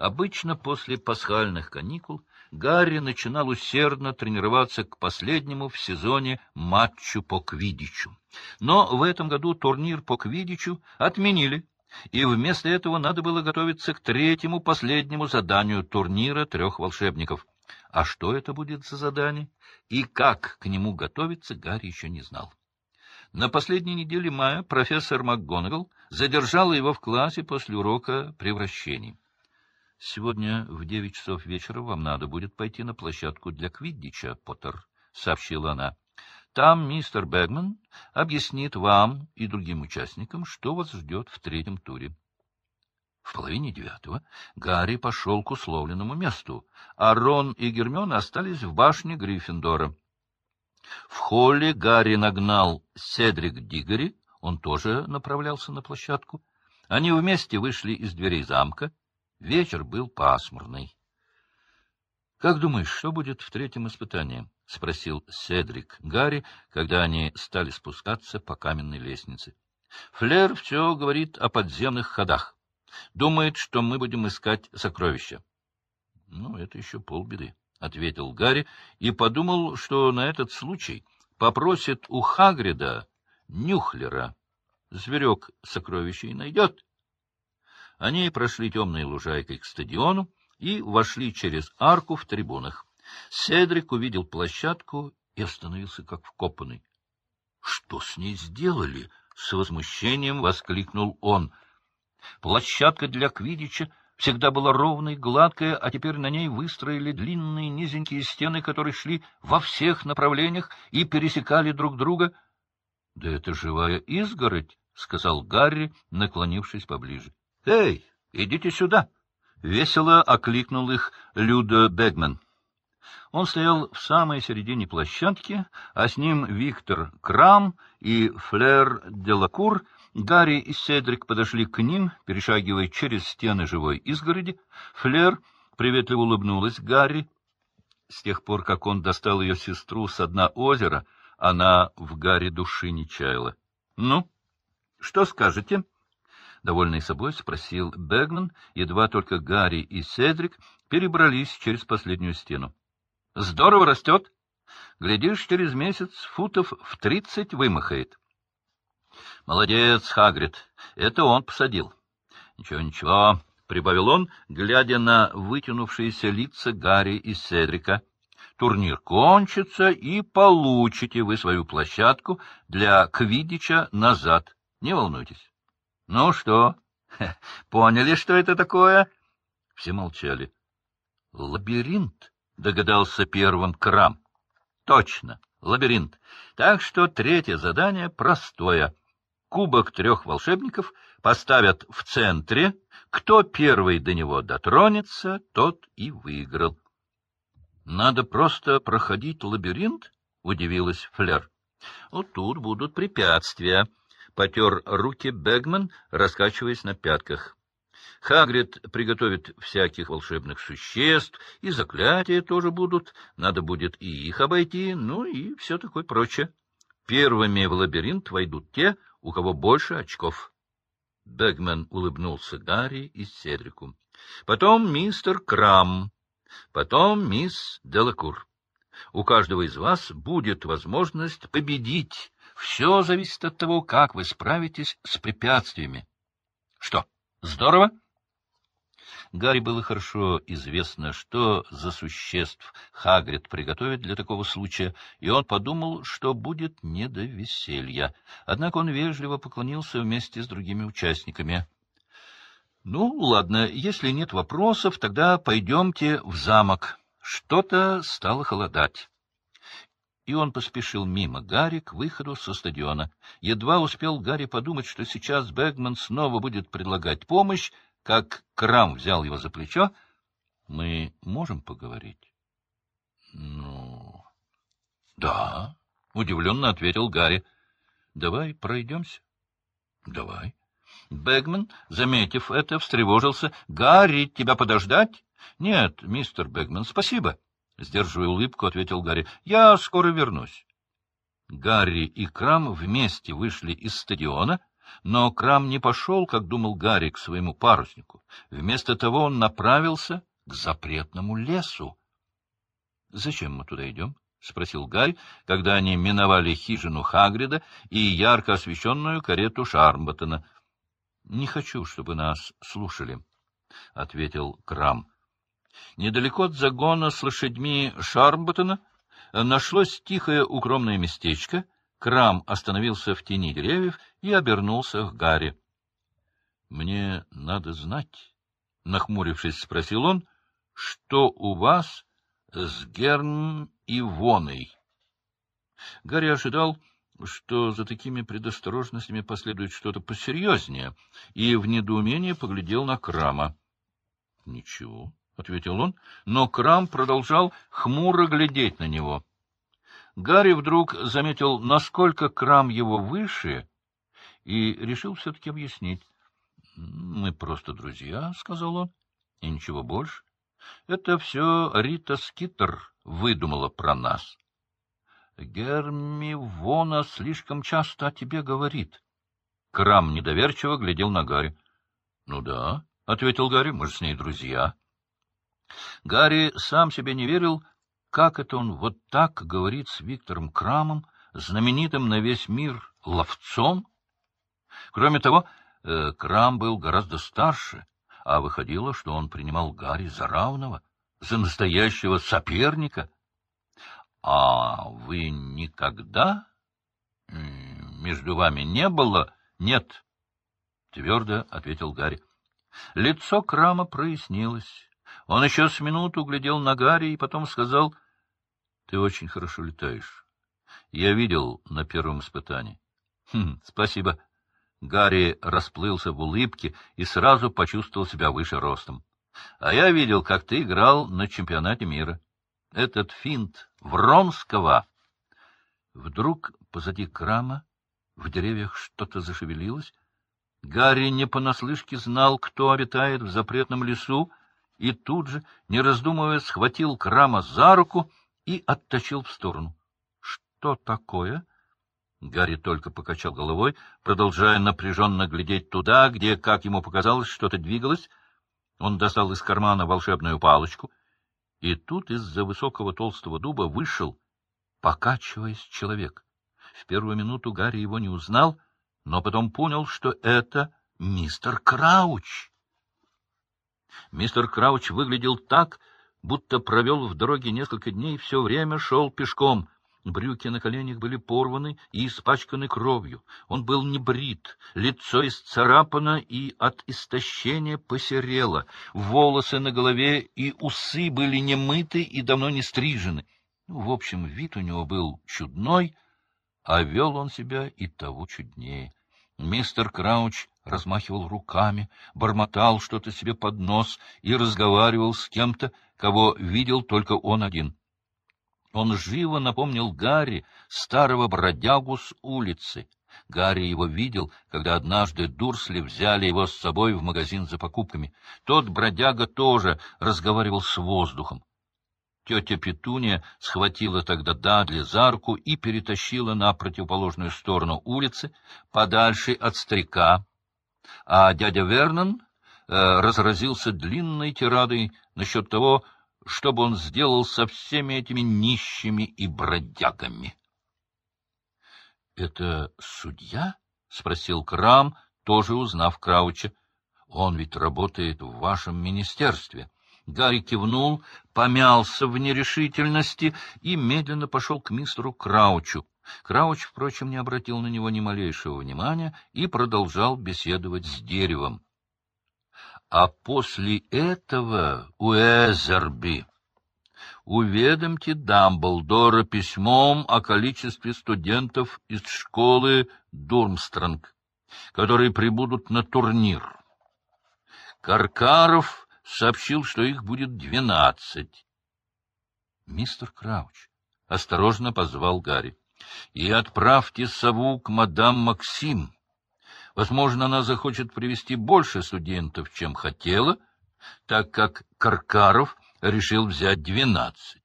Обычно после пасхальных каникул Гарри начинал усердно тренироваться к последнему в сезоне матчу по квидичу. Но в этом году турнир по квидичу отменили, и вместо этого надо было готовиться к третьему последнему заданию турнира трех волшебников. А что это будет за задание и как к нему готовиться, Гарри еще не знал. На последней неделе мая профессор МакГонагал задержала его в классе после урока превращений. Сегодня в девять часов вечера вам надо будет пойти на площадку для Квиддича, Поттер, — сообщила она. Там мистер Бэгман объяснит вам и другим участникам, что вас ждет в третьем туре. В половине девятого Гарри пошел к условленному месту, а Рон и Гермиона остались в башне Гриффиндора. В холле Гарри нагнал Седрик Дигори, он тоже направлялся на площадку. Они вместе вышли из дверей замка. Вечер был пасмурный. — Как думаешь, что будет в третьем испытании? — спросил Седрик Гарри, когда они стали спускаться по каменной лестнице. — Флер все говорит о подземных ходах. Думает, что мы будем искать сокровища. — Ну, это еще полбеды, — ответил Гарри и подумал, что на этот случай попросит у Хагрида Нюхлера. Зверек сокровища найдет. Они прошли темной лужайкой к стадиону и вошли через арку в трибунах. Седрик увидел площадку и остановился как вкопанный. — Что с ней сделали? — с возмущением воскликнул он. Площадка для квидича всегда была ровной, гладкая, а теперь на ней выстроили длинные низенькие стены, которые шли во всех направлениях и пересекали друг друга. — Да это живая изгородь, — сказал Гарри, наклонившись поближе. — Эй, идите сюда! — весело окликнул их Люда Бегман. Он стоял в самой середине площадки, а с ним Виктор Крам и Флер Делакур. Гарри и Седрик подошли к ним, перешагивая через стены живой изгороди. Флер приветливо улыбнулась Гарри. С тех пор, как он достал ее сестру с дна озера, она в Гарри души не чаяла. — Ну, что скажете? — довольный собой спросил Бегман, едва только Гарри и Седрик перебрались через последнюю стену. — Здорово растет. Глядишь, через месяц футов в тридцать вымахает. — Молодец, Хагрид, это он посадил. — Ничего, ничего, — прибавил он, глядя на вытянувшиеся лица Гарри и Седрика. — Турнир кончится, и получите вы свою площадку для Квидича назад. Не волнуйтесь. — Ну что, поняли, что это такое? Все молчали. — Лабиринт, — догадался первым Крам. — Точно, лабиринт. Так что третье задание простое. Кубок трех волшебников поставят в центре. Кто первый до него дотронется, тот и выиграл. — Надо просто проходить лабиринт? — удивилась Флер. — Вот тут будут препятствия потер руки Бегман, раскачиваясь на пятках. Хагрид приготовит всяких волшебных существ, и заклятия тоже будут, надо будет и их обойти, ну и все такое прочее. Первыми в лабиринт войдут те, у кого больше очков. Бегман улыбнулся Гарри и Седрику. Потом мистер Крам, потом мисс Делакур. У каждого из вас будет возможность победить все зависит от того, как вы справитесь с препятствиями. Что, здорово? Гарри было хорошо известно, что за существ Хагрид приготовит для такого случая, и он подумал, что будет не до веселья. Однако он вежливо поклонился вместе с другими участниками. — Ну, ладно, если нет вопросов, тогда пойдемте в замок. Что-то стало холодать и он поспешил мимо Гарри к выходу со стадиона. Едва успел Гарри подумать, что сейчас Бэгман снова будет предлагать помощь, как Крам взял его за плечо. — Мы можем поговорить? — Ну... — Да, — удивленно ответил Гарри. — Давай пройдемся. — Давай. Бэгман, заметив это, встревожился. — Гарри, тебя подождать? — Нет, мистер Бэгман, спасибо. —— сдерживая улыбку, ответил Гарри. — Я скоро вернусь. Гарри и Крам вместе вышли из стадиона. Но Крам не пошел, как думал Гарри, к своему паруснику. Вместо того он направился к запретному лесу. — Зачем мы туда идем? — спросил Гарри, когда они миновали хижину Хагрида и ярко освещенную карету Шармботтона. — Не хочу, чтобы нас слушали, — ответил Крам. Недалеко от загона с лошадьми Шармботтона нашлось тихое укромное местечко. Крам остановился в тени деревьев и обернулся к Гарри. — Мне надо знать, — нахмурившись, спросил он, — что у вас с Герм и Воной? Гарри ожидал, что за такими предосторожностями последует что-то посерьезнее, и в недоумении поглядел на Крама. — Ничего, — ответил он, но Крам продолжал хмуро глядеть на него. Гарри вдруг заметил, насколько Крам его выше, и решил все-таки объяснить. — Мы просто друзья, — сказал он, — и ничего больше. Это все Рита Скиттер выдумала про нас. Герми Вона слишком часто о тебе говорит. Крам недоверчиво глядел на Гарри. — Ну да, — ответил Гарри, — мы же с ней друзья. Гарри сам себе не верил, как это он вот так говорит с Виктором Крамом, знаменитым на весь мир ловцом. Кроме того, э, Крам был гораздо старше, а выходило, что он принимал Гарри за равного, за настоящего соперника. — А вы никогда между вами не было? — Нет, — твердо ответил Гарри. Лицо Крама прояснилось. Он еще с минуту глядел на Гарри и потом сказал, — Ты очень хорошо летаешь. Я видел на первом испытании. Хм, — Спасибо. Гарри расплылся в улыбке и сразу почувствовал себя выше ростом. — А я видел, как ты играл на чемпионате мира. Этот финт Вронского... Вдруг позади Крама в деревьях что-то зашевелилось. Гарри не понаслышке знал, кто обитает в запретном лесу, и тут же, не раздумывая, схватил Крама за руку и оттащил в сторону. — Что такое? Гарри только покачал головой, продолжая напряженно глядеть туда, где, как ему показалось, что-то двигалось. Он достал из кармана волшебную палочку, и тут из-за высокого толстого дуба вышел, покачиваясь, человек. В первую минуту Гарри его не узнал, но потом понял, что это мистер Крауч. Мистер Крауч выглядел так, будто провел в дороге несколько дней и все время шел пешком. Брюки на коленях были порваны и испачканы кровью. Он был не брит, лицо исцарапано и от истощения посерело. Волосы на голове и усы были немыты и давно не стрижены. В общем, вид у него был чудной, а вел он себя и того чуднее. Мистер Крауч размахивал руками, бормотал что-то себе под нос и разговаривал с кем-то, кого видел только он один. Он живо напомнил Гарри, старого бродягу с улицы. Гарри его видел, когда однажды Дурсли взяли его с собой в магазин за покупками. Тот бродяга тоже разговаривал с воздухом. Тетя Петуния схватила тогда Дадли за руку и перетащила на противоположную сторону улицы, подальше от старика, а дядя Вернон э, разразился длинной тирадой насчет того, что бы он сделал со всеми этими нищими и бродягами. — Это судья? — спросил Крам, тоже узнав Крауча. — Он ведь работает в вашем министерстве. Гарри кивнул, помялся в нерешительности и медленно пошел к мистеру Краучу. Крауч, впрочем, не обратил на него ни малейшего внимания и продолжал беседовать с деревом. А после этого, Уэзерби, уведомьте Дамблдора письмом о количестве студентов из школы Дурмстранг, которые прибудут на турнир. Каркаров сообщил, что их будет двенадцать. Мистер Крауч осторожно позвал Гарри и отправьте сову к мадам Максим. Возможно, она захочет привести больше студентов, чем хотела, так как Каркаров решил взять двенадцать.